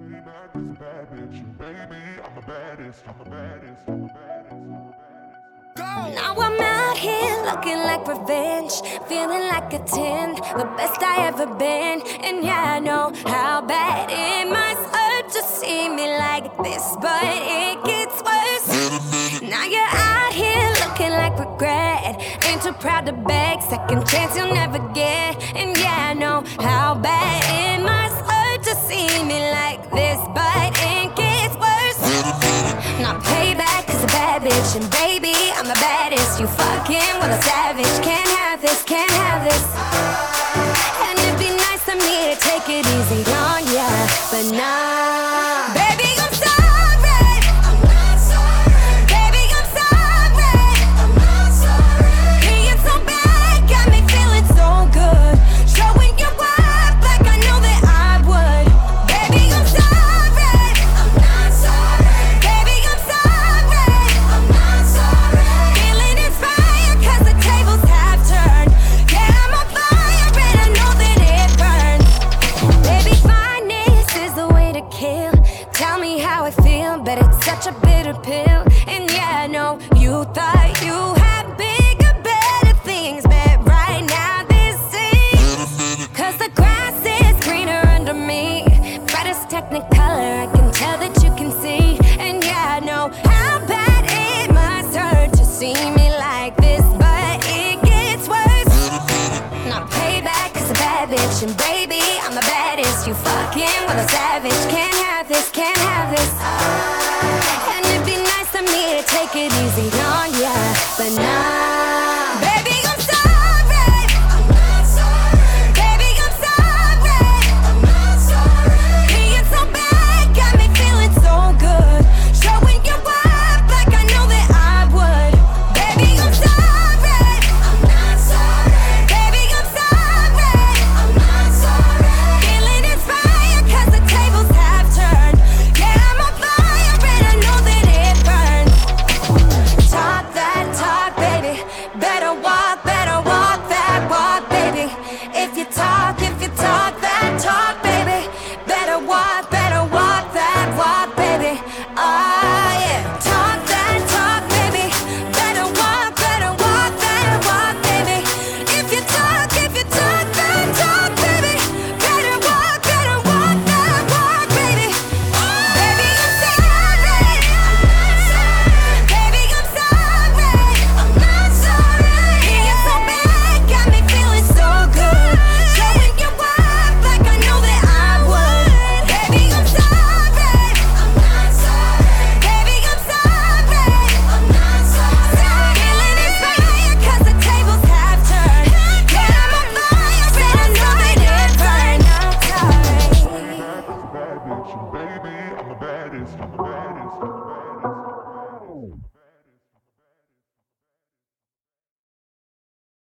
back is a bad bitch. Baby, I'm the baddest. I'm the baddest. I'm the baddest. I'm the baddest. Now I'm out here looking like revenge, feeling like a 10, the best I ever been. And yeah, I know how bad it must hurt to see me like this, but it gets worse. Now you're out here looking like regret, ain't too proud to beg, second chance you'll never get. And yeah, I know how bad bitch, and baby, I'm the baddest. You fucking with a savage. Can't have this, can't have this. And it'd be nice of me to take it easy on ya, but nah. Such a bitter pill. And yeah, I know you thought you had bigger, better things, but right now this is. Cause the grass is greener under me. Brightest technicolor, I can tell that you can see. And yeah, I know how bad it must hurt to see me like this, but it gets worse. Not payback is a bad bitch, and baby, I'm the baddest. You fucking with a savage. Can't have this, can't have this. And take it easy oh on ya, but nah.